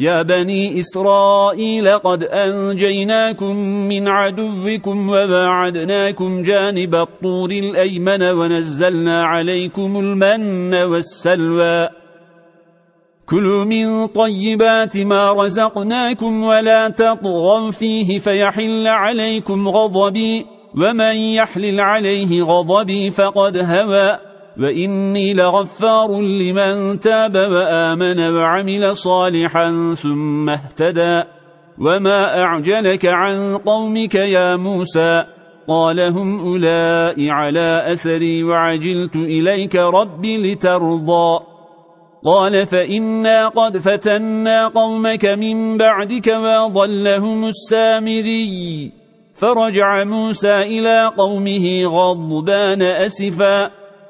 يا بني إسرائيل قد أنجيناكم من عدوكم وباعدناكم جانب الطور الأيمن ونزلنا عليكم المن والسلوى. كلوا من طيبات ما رزقناكم ولا تطغوا فيه فيحل عليكم غضبي ومن يحلل عليه غضبي فقد هوى. وإني لغفار لمن تاب وآمن وعمل صالحا ثم اهتدى وما أعجلك عن قومك يا موسى قال هم أولئي على أثري وعجلت إليك ربي لترضى قال فإنا قد فتنا قومك من بعدك وضلهم السامري فرجع موسى إلى قومه غضبان أسفا